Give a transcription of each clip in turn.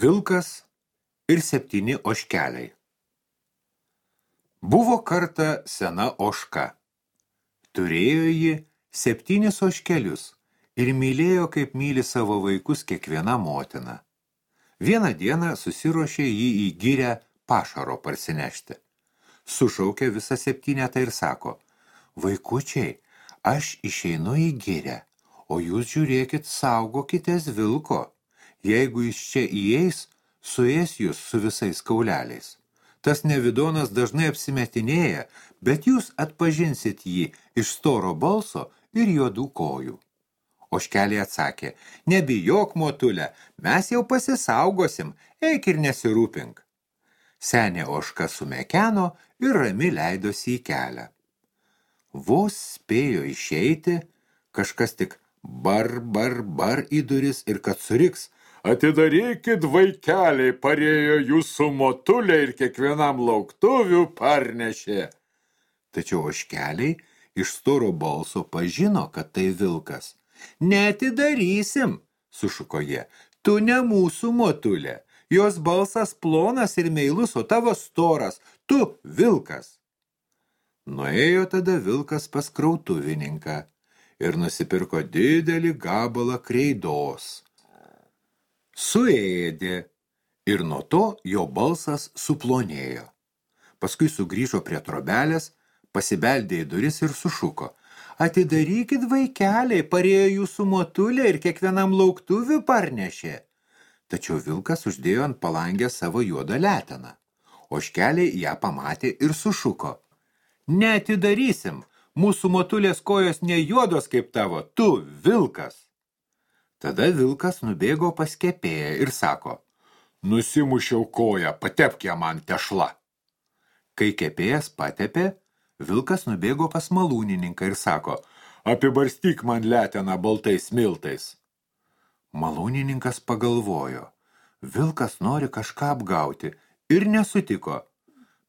Vilkas ir septyni oškeliai. Buvo kartą sena oška. Turėjo ji septynis oškelius ir mylėjo, kaip myli savo vaikus kiekviena motina. Vieną dieną susiruošė jį į gyrę pašaro parsinešti. Sušaukė visą septynetą ir sako, vaikučiai, aš išeinu į gyrę, o jūs žiūrėkit, saugokitės vilko jeigu jis čia įeis, suės jūs su visais kauleliais. Tas nevidonas dažnai apsimetinėja, bet jūs atpažinsit jį iš storo balso ir juodų kojų. Oškelė atsakė, nebijok, motulė, mes jau pasisaugosim, eik ir nesirūpink. Senė oška sumekeno ir rami leidosi į kelią. Vos spėjo išeiti, kažkas tik bar, bar, bar į duris ir kad suriks, Atidarykit vaikeliai, parėjo jūsų motulė ir kiekvienam lauktuvių parnešė. Tačiau oškeliai iš storo balso pažino, kad tai vilkas. Neatidarysim, sušuko jie, tu ne mūsų motulė. Jos balsas plonas ir meilus, o tavo storas, tu vilkas. Nuėjo tada vilkas pas krautuvininką ir nusipirko didelį gabalą kreidos suėdė ir nuo to jo balsas suplonėjo. Paskui sugrįžo prie trobelės, pasibeldė į duris ir sušuko. Atidarykit vaikeliai, parėjo jūsų motulė ir kiekvienam lauktuvių parnešė. Tačiau vilkas uždėjo ant palangę savo juodą leteną. Oškeliai ją pamatė ir sušuko. Neatidarysim, mūsų motulės kojos ne juodos kaip tavo, tu vilkas. Tada vilkas nubėgo pas kepėją ir sako, nusimušiau koją, patepk ją man tešla. Kai kepėjas patepė, vilkas nubėgo pas malūnininką ir sako, apibarstyk man leteną baltais miltais. Malūnininkas pagalvojo, vilkas nori kažką apgauti ir nesutiko,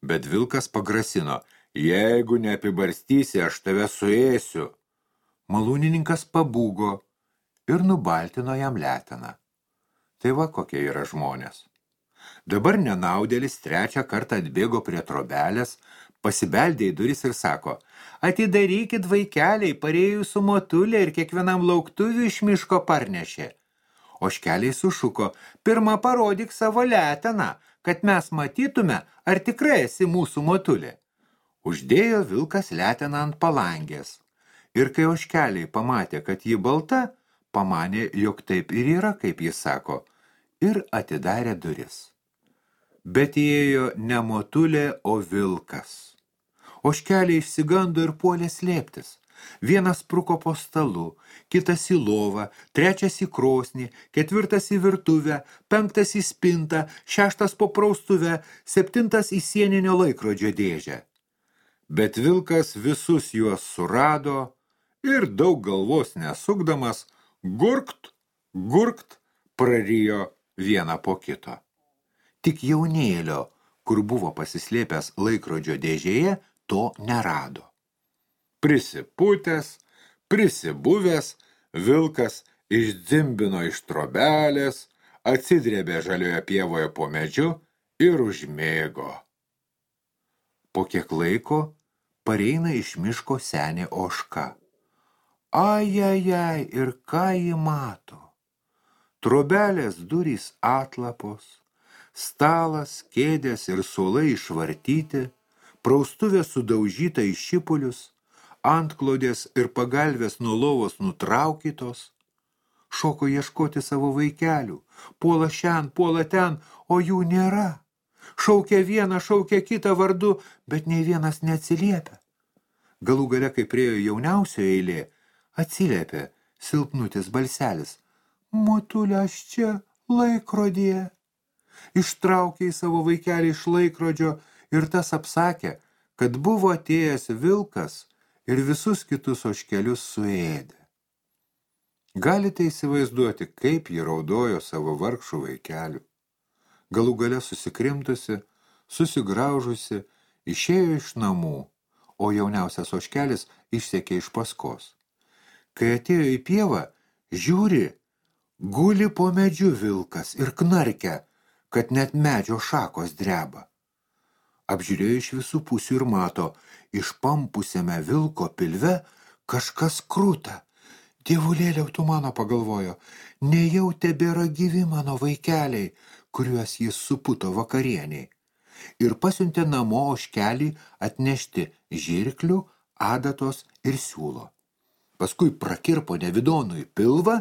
bet vilkas pagrasino, jeigu neapibarstysi, aš tave suėsiu. Malūnininkas pabūgo ir nubaltino jam leteną. Tai va kokie yra žmonės. Dabar nenaudėlis trečią kartą atbėgo prie trobelės, pasibeldė į duris ir sako, atidarykit vaikeliai, parėjų su motulė ir kiekvienam lauktuvių iš miško parnešė. Oškeliai sušuko, pirmą parodyk savo leteną, kad mes matytume, ar tikrai esi mūsų motulė. Uždėjo vilkas leteną ant palangės. Ir kai oškeliai pamatė, kad ji balta, pamanė, jog taip ir yra, kaip jis sako, ir atidarė duris. Bet įėjo ne motulė, o vilkas. Oškelė išsigando ir puolė slėptis. Vienas pruko po stalu, kitas į lovą, trečias į krosnį, ketvirtas į virtuvę, penktas į spintą, šeštas po praustuvę, septintas į sieninio laikrodžio dėžę. Bet vilkas visus juos surado ir daug galvos nesukdamas – gurkt, gurkt prarijo vieną po kito. Tik jaunėlio, kur buvo pasislėpęs laikrodžio dėžėje, to nerado. Prisipūtęs, prisibuvęs, vilkas išdzimbino iš trobelės, atsidrėbė žalioje pievoje po medžiu ir užmėgo. Po kiek laiko pareina iš miško senė oška. Ajajai, ir ką ji mato? Trobelės durys atlapos, stalas, kėdės ir suolai išvartyti, praustuvė sudaužyta į šipulius, antklodės ir pagalvės nuo lovos nutraukytos, šoko ieškoti savo vaikelių, puola šian, puola ten, o jų nėra. Šaukia vieną, šaukia kitą vardu, bet nei vienas neatsiliepia. Galų gale, kai priejo jauniausio eilė, atsiliepė silpnutis balselis. Motulė, aš čia laikrodėje. Ištraukė į savo vaikelį iš laikrodžio ir tas apsakė, kad buvo atėjęs vilkas ir visus kitus oškelius suėdė. Galite įsivaizduoti, kaip ji raudojo savo vargšų vaikelių. Galų gale susikrimtusi, susigraužusi, išėjo iš namų, o jauniausias oškelis išsekė iš paskos. Kai atėjo į pievą, žiūri, guli po medžiu vilkas ir knarkia. kad net medžio šakos dreba. Apžiūrėjo iš visų pusių ir mato, išpampusiame vilko pilve kažkas krūta. Dievulėliau tu mano pagalvojo, nejau tebėra gyvi mano vaikeliai, kuriuos jis suputo vakarieniai. Ir pasiuntė namo oškelį atnešti žirklių, adatos ir siūlo. Paskui prakirpo nevidonui pilvą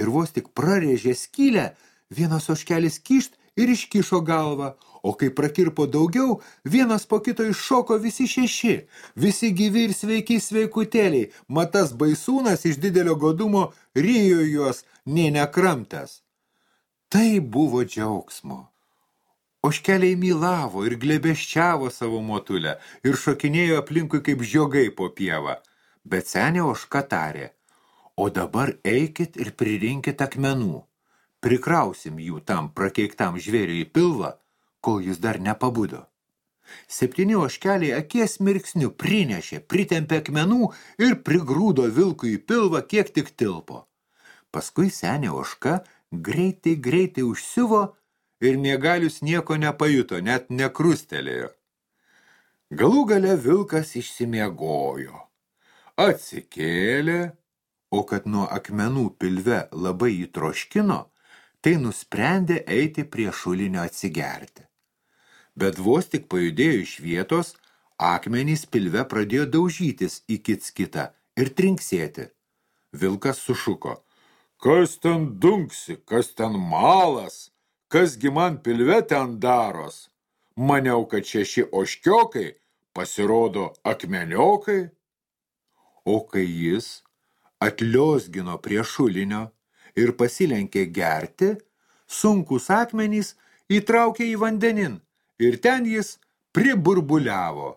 ir vos tik prarėžė skylę, vienas oškelis kišt ir iškišo galvą, o kai prakirpo daugiau, vienas po kito iššoko visi šeši, visi gyvi ir sveiki sveikutėliai, matas baisūnas iš didelio godumo ryjo juos, nei nekramtas. Tai buvo džiaugsmo. Oškeliai mylavo ir glebeščiavo savo motulę ir šokinėjo aplinkui kaip žiogai po pievą, bet senė oška tarė, o dabar eikit ir pririnkit akmenų prikrausim jų tam prakeiktam žvėriui į pilvą, kol jis dar nepabudo. Septyni oškeliai akies mirksnių prinešė, pritempė akmenų ir prigrūdo vilkui į pilvą, kiek tik tilpo. Paskui senė oška greitai, greitai užsiuvo ir miegalius nieko nepajuto, net nekrustelėjo. Galų gale vilkas išsimiegojo. Atsikėlė, o kad nuo akmenų pilve labai įtroškino, tai nusprendė eiti prie šulinio atsigerti. Bet vos tik pajudėjo iš vietos, akmenys pilve pradėjo daužytis į kits kitą ir trinksėti. Vilkas sušuko. Kas ten dunksi, kas ten malas, kasgi man pilve ten daros? Maniau, kad šeši oškiokai pasirodo akmeniokai. O kai jis atliosgino prie šulinio, ir pasilenkė gerti, sunkus akmenys įtraukė į vandenin ir ten jis priburbuliavo.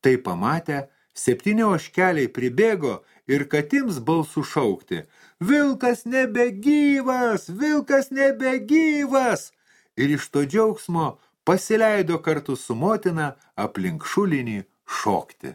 Tai pamatę, septyni oškeliai pribėgo ir katims balsų šaukti. Vilkas nebegyvas, vilkas nebegyvas. Ir iš to džiaugsmo pasileido kartu su motina aplink šulinį šokti.